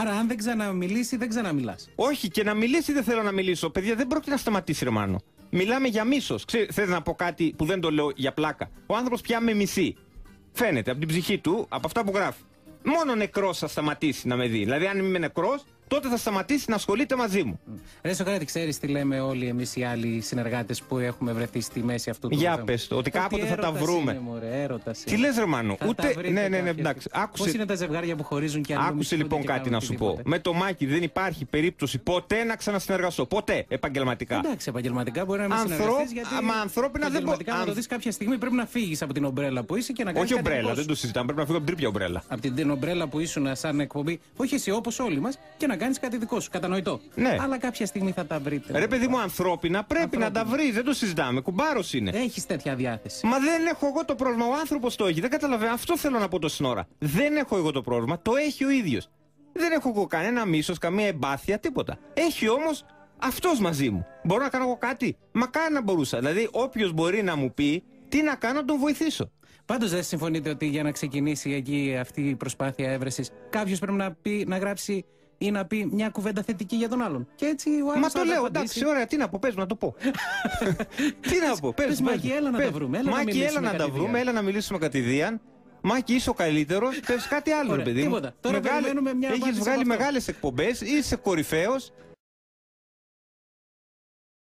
Άρα, αν δεν ξαναμιλήσει, δεν ξαναμιλάς. Όχι, και να μιλήσει δεν θέλω να μιλήσω. Παιδιά, δεν πρόκειται να σταματήσει, Ρεμάνο. Μιλάμε για μίσος. Θες να πω κάτι που δεν το λέω για πλάκα. Ο άνθρωπος πια με μισεί. Φαίνεται από την ψυχή του, από αυτά που γράφει. Μόνο νεκρός θα σταματήσει να με δει. Δηλαδή, αν είμαι νεκρός, τότε θα σταματήσει να ασχολείται μαζί μου. Ρε Σοκράτη, ξέρεις τι λέμε όλοι εμείς οι άλλοι συνεργάτες που έχουμε βρεθεί στη μέση αυτού του Για πες ότι κάποτε θα τα βρούμε. Είναι, μωρέ, έρωτας τι λες, Ρεμάνο, ούτε. Ναι, ναι, ναι, εντάξει. Άκουσε... Πώς είναι τα ζευγάρια που χωρίζουν και Άκουσε λοιπόν κάτι να σου πω. Με το Μάκη δεν υπάρχει περίπτωση ποτέ να ξανασυνεργαστώ. Ποτέ επαγγελματικά. Εντάξει, επαγγελματικά μπορεί να μην συνεργαστείς. Γιατί μα ανθρώπινα δεν μπορεί. Αν το δεις κάποια στιγμή πρέπει να φύγεις από την ομπρέλα που είσαι και να κάνεις. Όχι ομπρέλα, δεν το συζητάμε. Πρέπει να φύγω από την τρίπια ομπρέλα. Από την ομπρέλα που ήσουν σαν εκπομπή. Όχι εσύ όπως όλοι μας και να κάνεις κάτι δικό σου κατανοητό. Ναι. Αλλά κάποια στιγμή θα τα βρείτε. Ρε παιδί μου, ανθρώπινα πρέπει ανθρώπινα. να τα βρεις. Δεν το συζητάμε. Κουμπάρος είναι. Έχεις τέτοια διάθεση. Μα δεν έχω εγώ το πρόβλημα. Ο άνθρωπος το έχει. Δεν καταλαβαίνω. Αυτό θέλω να πω το σύνορα. Δεν έχω εγώ το πρόβλημα. Το έχει ο ίδιος. Δεν έχω εγώ κανένα μίσος, καμία εμπάθεια, τίποτα. Έχει όμως αυτός μαζί μου. Μπορώ να κάνω εγώ κάτι; Μα να μπορούσα. Δηλαδή, όποιος μπορεί να μου πει τι να κάνω, να τον βοηθήσω. Πάντως δεν συμφωνείτε ότι για να ξεκινήσει εκεί αυτή η προσπάθεια έβρεσης, κάποιος πρέπει να, πει, να γράψει ή να πει μια κουβέντα θετική για τον άλλον. Και έτσι ο Μα το λέω, εντάξει, ωραία, τι να πω, πες να το πω. τι να πω, πες, Μάκη, έλα να τα βρούμε. Έλα Μάκη, έλα να τα βρούμε, έλα να μιλήσουμε κατηδίαν. Μάκη, είσαι ο καλύτερος. Θε κάτι άλλο, ρε παιδί μου. Τώρα Μεγάλη... μια Έχεις βγάλει μεγάλες εκπομπές, είσαι κορυφαίος.